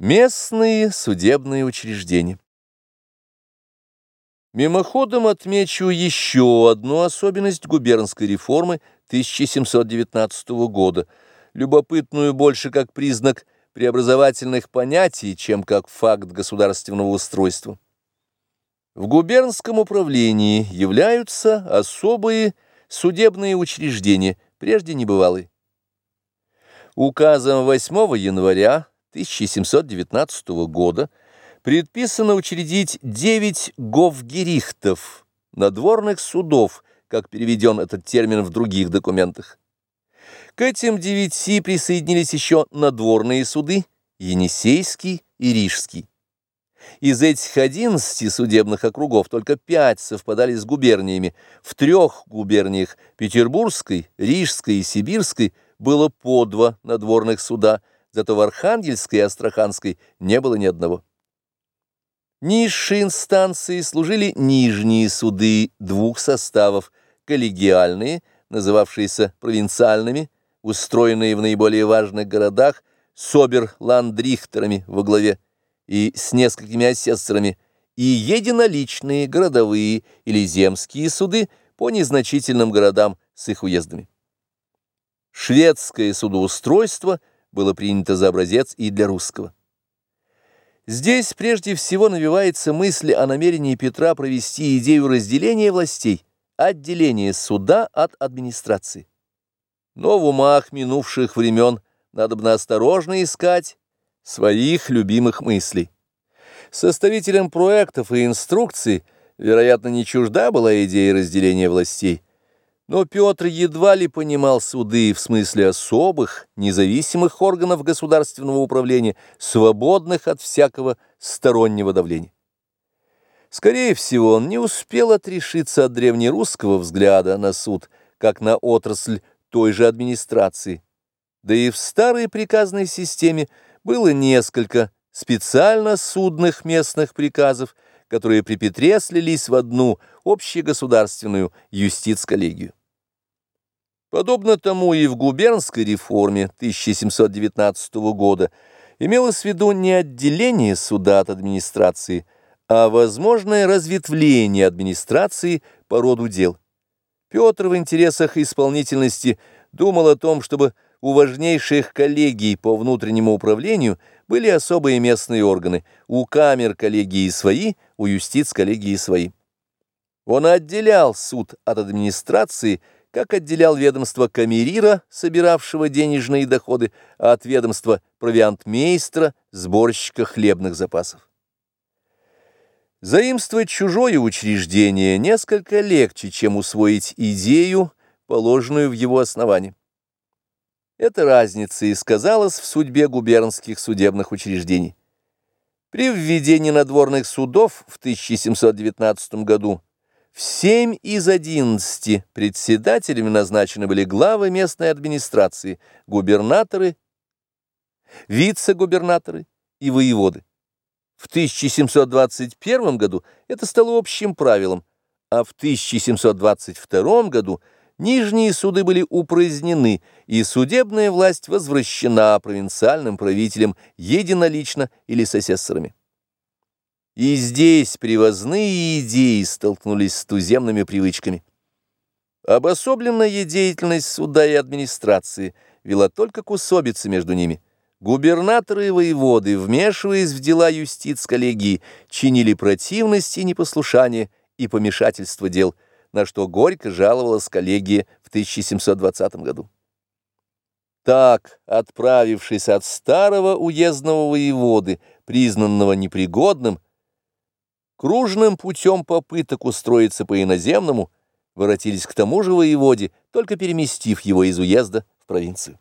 Местные судебные учреждения. Мимоходом отмечу еще одну особенность губернской реформы 1719 года, любопытную больше как признак преобразовательных понятий, чем как факт государственного устройства. В губернском управлении являются особые судебные учреждения, прежде небывалые. Указом 8 января 1719 года предписано учредить девять говгерихтов, надворных судов, как переведен этот термин в других документах. К этим девяти присоединились еще надворные суды, Енисейский и Рижский. Из этих одиннадцати судебных округов только пять совпадали с губерниями. В трех губерниях – Петербургской, Рижской и Сибирской – было по два надворных суда – зато в Архангельской и Астраханской не было ни одного. Низшие инстанции служили нижние суды двух составов, коллегиальные, называвшиеся провинциальными, устроенные в наиболее важных городах, с обер-ландрихтерами во главе и с несколькими асессорами, и единоличные городовые или земские суды по незначительным городам с их уездами. Шведское судоустройство – было принято за образец и для русского. Здесь прежде всего навивается мысль о намерении Петра провести идею разделения властей, отделения суда от администрации. Но в умах минувших времен надо бы осторожно искать своих любимых мыслей. Составителям проектов и инструкций, вероятно, не чужда была идея разделения властей, но Петр едва ли понимал суды в смысле особых, независимых органов государственного управления, свободных от всякого стороннего давления. Скорее всего, он не успел отрешиться от древнерусского взгляда на суд, как на отрасль той же администрации. Да и в старой приказной системе было несколько специально судных местных приказов, которые при Петре слились в одну общегосударственную юстиц-коллегию. Подобно тому и в губернской реформе 1719 года имелось в виду не отделение суда от администрации, а возможное разветвление администрации по роду дел. Петр в интересах исполнительности думал о том, чтобы у важнейших коллегий по внутреннему управлению были особые местные органы, у камер коллегии свои, у юстиц коллегии свои. Он отделял суд от администрации – как отделял ведомство камерира, собиравшего денежные доходы, от ведомства провиантмейстра, сборщика хлебных запасов. Заимствовать чужое учреждение несколько легче, чем усвоить идею, положенную в его основании. Эта разница и сказалась в судьбе губернских судебных учреждений. При введении надворных судов в 1719 году в семь из одиннадцати председателями назначены были главы местной администрации, губернаторы, вице-губернаторы и воеводы. В 1721 году это стало общим правилом, а в 1722 году нижние суды были упразднены, и судебная власть возвращена провинциальным правителям единолично или с асессорами. И здесь привозные идеи столкнулись с туземными привычками. Обособленная деятельность суда и администрации вела только к усобице между ними. Губернаторы и воеводы, вмешиваясь в дела юстиц коллегии, чинили противность и непослушание и помешательство дел, на что горько жаловалась коллегия в 1720 году. Так, отправившись от старого уездного воеводы, признанного непригодным, Кружным путем попыток устроиться по иноземному воротились к тому же воеводе, только переместив его из уезда в провинцию.